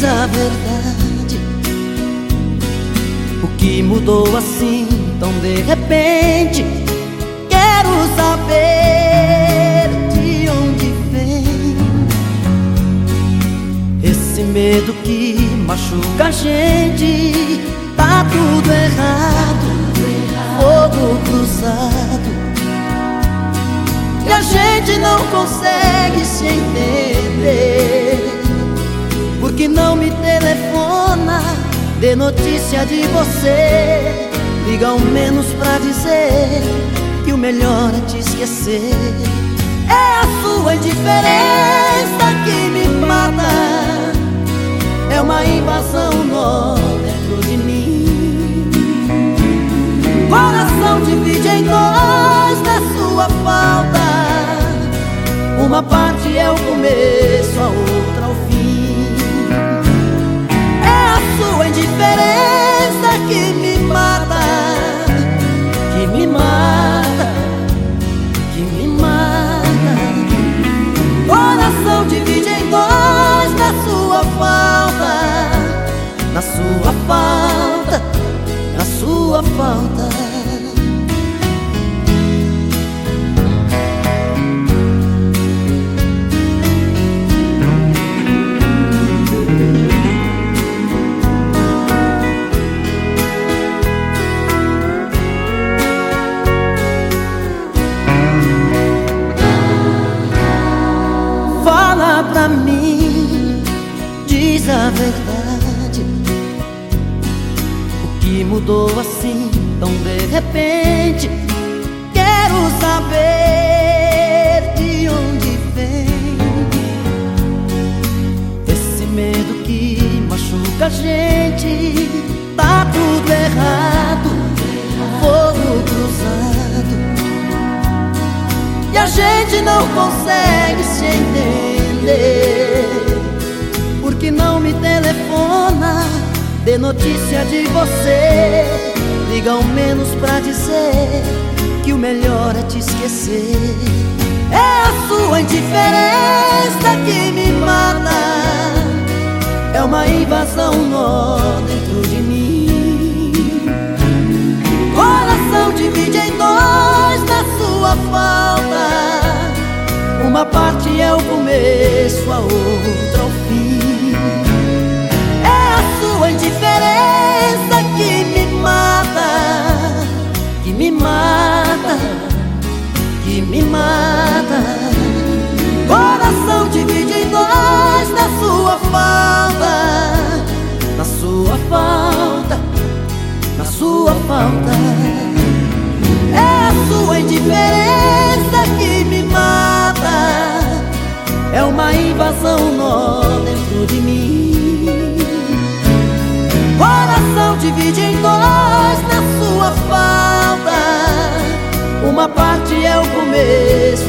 diz a verdade. O que mudou assim tão de repente? Quero saber de onde vem esse medo que machuca a gente. Tá tudo errado, fogo cruzado. E a gente não consegue se entender. Porque não me telefona Dê notícia de você. Liga ao menos pra dizer Que o melhor é te esquecer. É a sua indiferença que me mata. É uma invasão nó dentro de mim. Coração divide em dois da sua falta. Uma parte é o começo, a outra verdade. O que mudou assim tão de repente? Quero saber de onde vem esse medo que machuca a gente. Tá tudo errado, fogo cruzado. E a gente não consegue se entender porque não me telefona Dê notícia de você. Liga ao menos pra dizer Que o melhor é te esquecer. É a sua indiferença que me mata. É uma invasão nó dentro de mim. Coração divide em dois na sua falta. Uma parte é o começo, a outra uma invasão nó dentro de mim. Coração divide em dois na sua falta. Uma parte é o começo